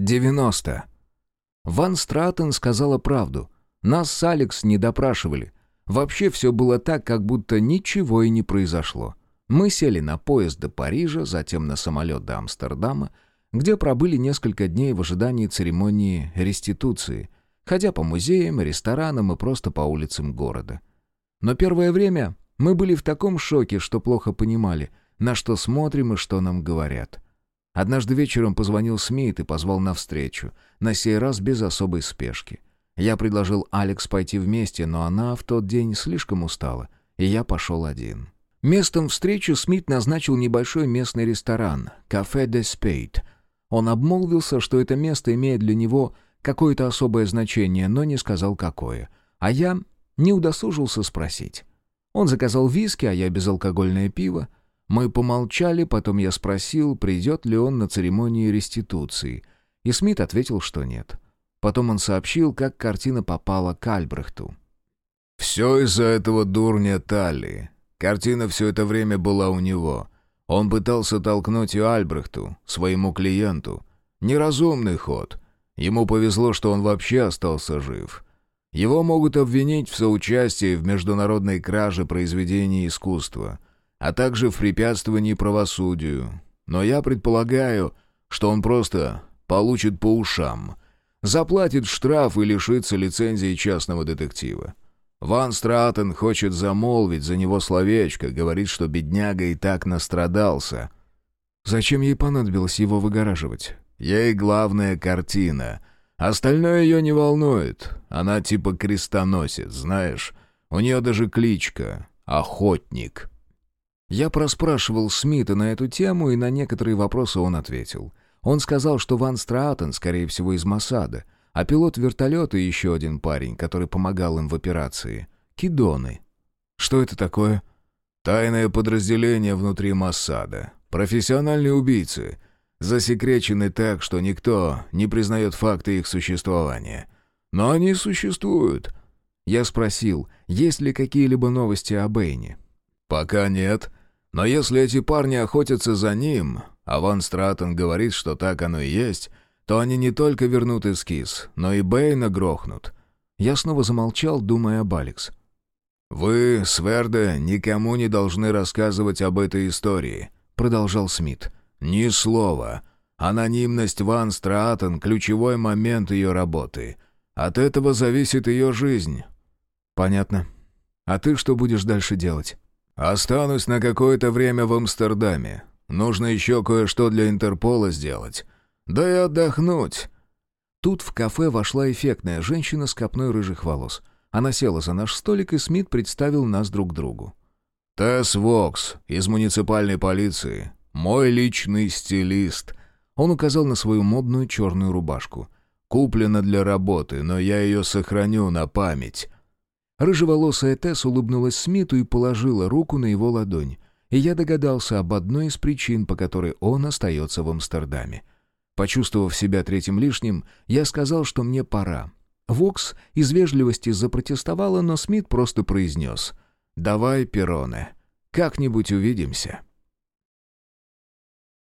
90. Ван Стратен сказала правду. Нас с Алекс не допрашивали. Вообще все было так, как будто ничего и не произошло. Мы сели на поезд до Парижа, затем на самолет до Амстердама, где пробыли несколько дней в ожидании церемонии реституции, ходя по музеям, ресторанам и просто по улицам города. Но первое время мы были в таком шоке, что плохо понимали, на что смотрим и что нам говорят. Однажды вечером позвонил Смит и позвал навстречу, на сей раз без особой спешки. Я предложил Алекс пойти вместе, но она в тот день слишком устала, и я пошел один. Местом встречи Смит назначил небольшой местный ресторан «Кафе де Спейт». Он обмолвился, что это место имеет для него какое-то особое значение, но не сказал какое. А я не удосужился спросить. Он заказал виски, а я безалкогольное пиво. Мы помолчали, потом я спросил, придет ли он на церемонию реституции. И Смит ответил, что нет. Потом он сообщил, как картина попала к Альбрехту. «Все из-за этого дурня Талли. Картина все это время была у него. Он пытался толкнуть ее Альбрехту, своему клиенту. Неразумный ход. Ему повезло, что он вообще остался жив. Его могут обвинить в соучастии в международной краже произведений искусства» а также в препятствовании правосудию. Но я предполагаю, что он просто получит по ушам, заплатит штраф и лишится лицензии частного детектива. Ван Стратен хочет замолвить за него словечко, говорит, что бедняга и так настрадался. Зачем ей понадобилось его выгораживать? Ей главная картина. Остальное ее не волнует. Она типа крестоносец, знаешь. У нее даже кличка — Охотник. Я проспрашивал Смита на эту тему, и на некоторые вопросы он ответил. Он сказал, что Ван Страатен, скорее всего, из Масада, а пилот вертолета и еще один парень, который помогал им в операции. Кидоны. Что это такое? Тайное подразделение внутри Массада. Профессиональные убийцы. Засекречены так, что никто не признает факты их существования. Но они существуют. Я спросил, есть ли какие-либо новости о Бэйне. «Пока нет», но если эти парни охотятся за ним, а Ван Стратон говорит, что так оно и есть, то они не только вернут эскиз, но и Бэйна грохнут. Я снова замолчал, думая об Алекс. «Вы, Сверде, никому не должны рассказывать об этой истории», — продолжал Смит. «Ни слова. Анонимность Ван Стратон — ключевой момент ее работы. От этого зависит ее жизнь». «Понятно. А ты что будешь дальше делать?» «Останусь на какое-то время в Амстердаме. Нужно еще кое-что для Интерпола сделать. Да и отдохнуть». Тут в кафе вошла эффектная женщина с копной рыжих волос. Она села за наш столик, и Смит представил нас друг другу. «Тесс Вокс из муниципальной полиции. Мой личный стилист». Он указал на свою модную черную рубашку. «Куплена для работы, но я ее сохраню на память. Рыжеволосая Тесс улыбнулась Смиту и положила руку на его ладонь. И я догадался об одной из причин, по которой он остается в Амстердаме. Почувствовав себя третьим лишним, я сказал, что мне пора. Вокс из вежливости запротестовала, но Смит просто произнес «Давай, Пероне, как-нибудь увидимся».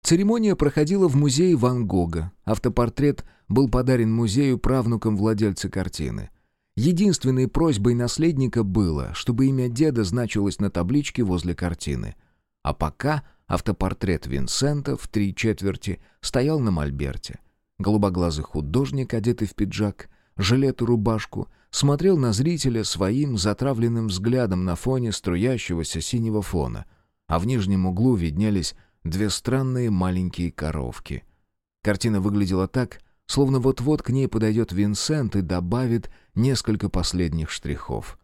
Церемония проходила в музее Ван Гога. Автопортрет был подарен музею правнукам владельца картины. Единственной просьбой наследника было, чтобы имя деда значилось на табличке возле картины. А пока автопортрет Винсента в три четверти стоял на мольберте. Голубоглазый художник, одетый в пиджак, жилет и рубашку, смотрел на зрителя своим затравленным взглядом на фоне струящегося синего фона, а в нижнем углу виднелись две странные маленькие коровки. Картина выглядела так, словно вот-вот к ней подойдет Винсент и добавит несколько последних штрихов.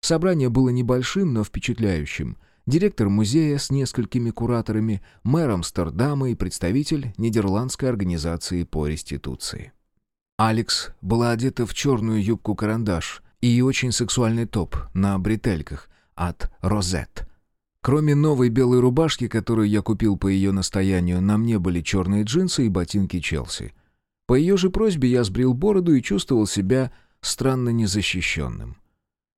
Собрание было небольшим, но впечатляющим. Директор музея с несколькими кураторами, мэр Амстердама и представитель Нидерландской организации по реституции. Алекс была одета в черную юбку-карандаш и очень сексуальный топ на бретельках от «Розет». Кроме новой белой рубашки, которую я купил по ее настоянию, на мне были черные джинсы и ботинки Челси. По ее же просьбе я сбрил бороду и чувствовал себя странно незащищенным.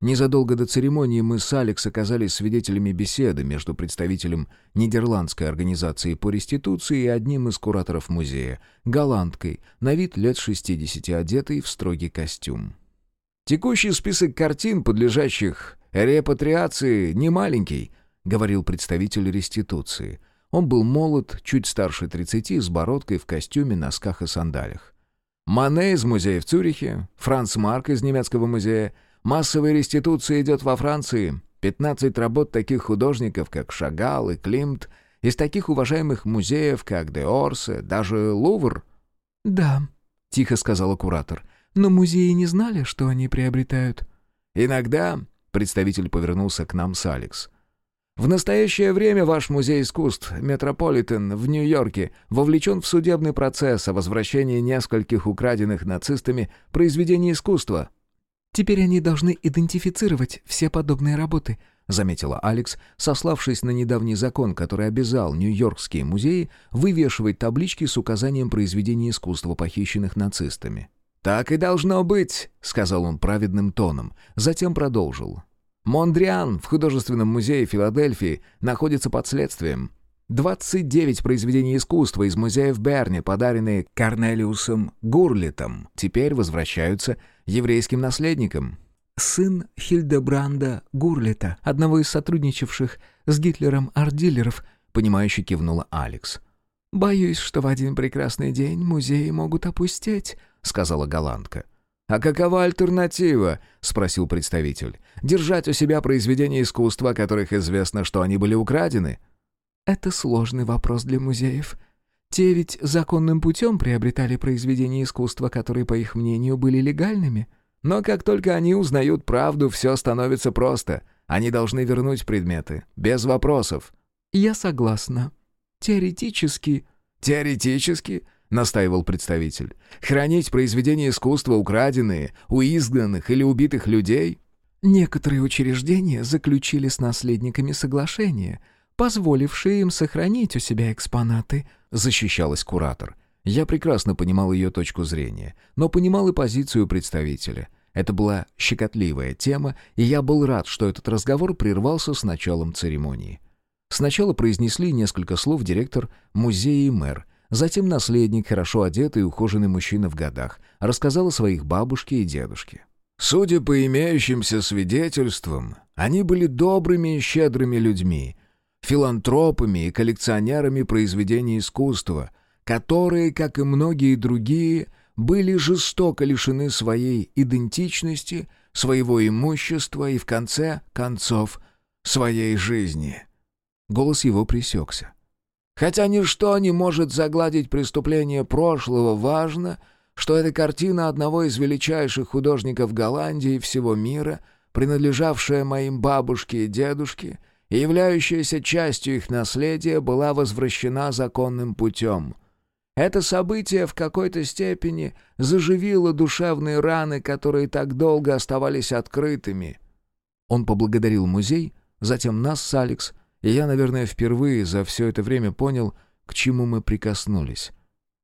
Незадолго до церемонии мы с Алекс оказались свидетелями беседы между представителем Нидерландской организации по реституции и одним из кураторов музея, голландкой, на вид лет 60 одетой в строгий костюм. «Текущий список картин, подлежащих репатриации, не маленький», — говорил представитель реституции. Он был молод, чуть старше 30, с бородкой в костюме, носках и сандалях. Мане из музея в Цюрихе, Франц Марк из немецкого музея — Массовая реституция идет во Франции. 15 работ таких художников, как Шагал и Климт, из таких уважаемых музеев, как Де Орсе, даже Лувр». «Да», — тихо сказала куратор, — «но музеи не знали, что они приобретают». «Иногда», — представитель повернулся к нам с Алекс, в настоящее время ваш музей искусств «Метрополитен» в Нью-Йорке вовлечен в судебный процесс о возвращении нескольких украденных нацистами произведений искусства. «Теперь они должны идентифицировать все подобные работы», — заметила Алекс, сославшись на недавний закон, который обязал Нью-Йоркские музеи вывешивать таблички с указанием произведений искусства, похищенных нацистами. «Так и должно быть», — сказал он праведным тоном, затем продолжил. «Мондриан в художественном музее Филадельфии находится под следствием. 29 произведений искусства из музея в Берне, подаренные Корнелиусом Гурлитом, теперь возвращаются еврейским наследникам. Сын Хильдебранда Гурлита, одного из сотрудничавших с Гитлером ардиллеров, понимающе кивнула Алекс. «Боюсь, что в один прекрасный день музеи могут опустеть», — сказала голландка. «А какова альтернатива?» — спросил представитель. «Держать у себя произведения искусства, которых известно, что они были украдены?» «Это сложный вопрос для музеев. Те ведь законным путем приобретали произведения искусства, которые, по их мнению, были легальными. Но как только они узнают правду, все становится просто. Они должны вернуть предметы, без вопросов. Я согласна. Теоретически... Теоретически? Настаивал представитель. Хранить произведения искусства, украденные, у изгнанных или убитых людей? Некоторые учреждения заключили с наследниками соглашение — позволившие им сохранить у себя экспонаты», — защищалась куратор. Я прекрасно понимал ее точку зрения, но понимал и позицию представителя. Это была щекотливая тема, и я был рад, что этот разговор прервался с началом церемонии. Сначала произнесли несколько слов директор музея и мэр, затем наследник, хорошо одетый и ухоженный мужчина в годах, рассказал о своих бабушке и дедушке. Судя по имеющимся свидетельствам, они были добрыми и щедрыми людьми, филантропами и коллекционерами произведений искусства, которые, как и многие другие, были жестоко лишены своей идентичности, своего имущества и, в конце концов, своей жизни. Голос его пресекся. Хотя ничто не может загладить преступление прошлого, важно, что эта картина одного из величайших художников Голландии и всего мира, принадлежавшая моим бабушке и дедушке — и являющаяся частью их наследия, была возвращена законным путем. Это событие в какой-то степени заживило душевные раны, которые так долго оставались открытыми. Он поблагодарил музей, затем нас с Алекс, и я, наверное, впервые за все это время понял, к чему мы прикоснулись.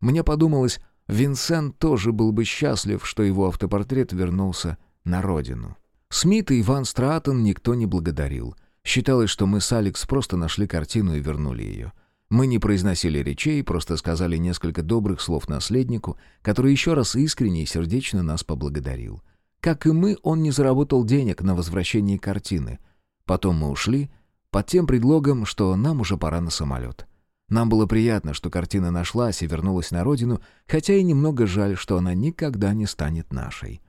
Мне подумалось, Винсент тоже был бы счастлив, что его автопортрет вернулся на родину. Смита и Ван Стратон никто не благодарил — Считалось, что мы с Алекс просто нашли картину и вернули ее. Мы не произносили речей, просто сказали несколько добрых слов наследнику, который еще раз искренне и сердечно нас поблагодарил. Как и мы, он не заработал денег на возвращение картины. Потом мы ушли, под тем предлогом, что нам уже пора на самолет. Нам было приятно, что картина нашлась и вернулась на родину, хотя и немного жаль, что она никогда не станет нашей.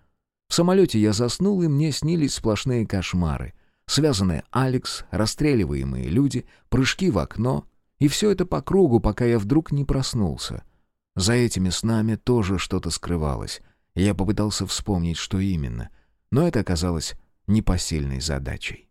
В самолете я заснул, и мне снились сплошные кошмары. Связанные Алекс, расстреливаемые люди, прыжки в окно. И все это по кругу, пока я вдруг не проснулся. За этими снами тоже что-то скрывалось. я попытался вспомнить, что именно. Но это оказалось непосильной задачей.